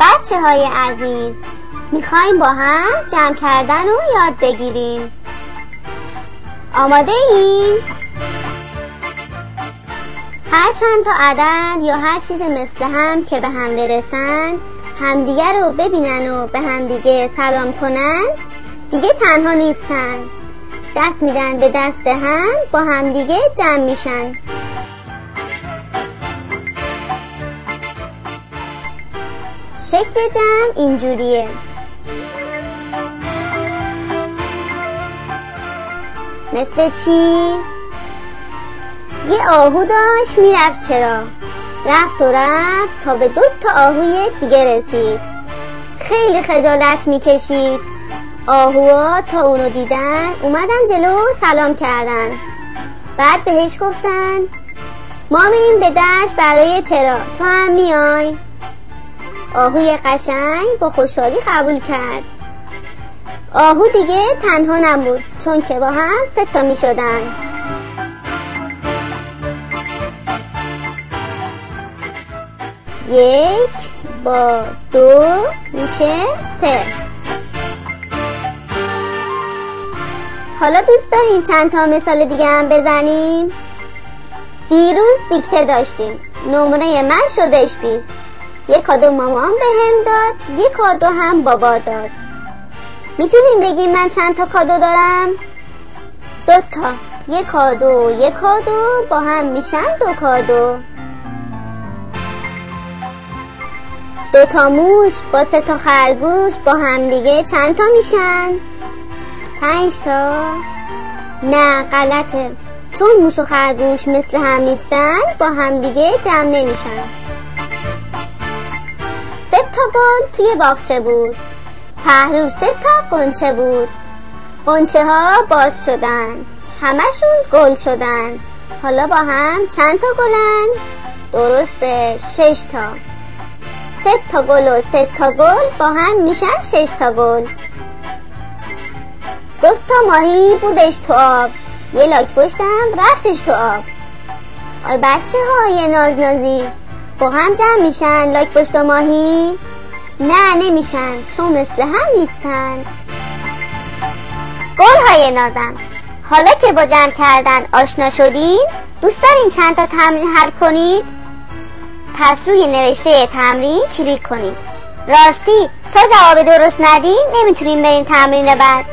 بچه های عزیز می‌خوایم با هم جمع کردن رو یاد بگیریم. آماده این؟ هر چند تا عدد یا هر چیز مثل هم که به هم برسن همدیگه رو ببینن و به همدیگه سلام کنن دیگه تنها نیستن. دست میدن به دست هم با همدیگه جمع میشن. شکل جمع اینجوریه. مثل چی؟ یه آهو داشت می‌رفت چرا؟ رفت و رفت تا به دو تا آهوی دیگه رسید. خیلی خجالت می‌کشید. آهوها تا اونو دیدن اومدن جلو سلام کردن. بعد بهش گفتن ما میریم به دشت برای چرا؟ تو هم میای. آهوی قشنگ با خوشحالی قبول کرد. آهو دیگه تنها نبود چون که با هم سه تا می شدن. یک با دو میشه سه. حالا دوست داریم چند تا مثال دیگه هم بزنیم؟ دیروز دیکته داشتیم. نمره من شدش بیست. یک کادو مامان به هم داد یک کادو هم بابا داد. می‌تونیم بگیم من چند تا کادو دارم؟ دو تا. یک کادو یک کادو با هم میشن دو کادو. دو تا موش با سه تا خرگوش با هم دیگه چند تا میشن؟ پنج تا. نه غلطه. چون موش و خرگوش مثل هم نیستن با هم دیگه جمع نمیشن. گل توی باغچه بود. پهلو سه تا قنچه بود. قنچه ها باز شدن. همشون گل شدن. حالا با هم چند تا گلن؟ درسته شش تا. سه تا گل و سه تا گل با هم میشن شش تا گل. دو تا ماهی بودش تو آب. یه لاک پشتم رفتش تو آب. آی بچه های نازنازی با هم جمع میشن لاک پشت ماهی؟ نه نمیشن چون مثل هم نیستن. گل های نازم حالا که با جمع کردن آشنا شدین دوست دارین چند تا تمرین حل کنید؟ پس روی نوشته تمرین کلیک کنید. راستی تا جواب درست ندین نمی‌تونیم بریم تمرین بعد.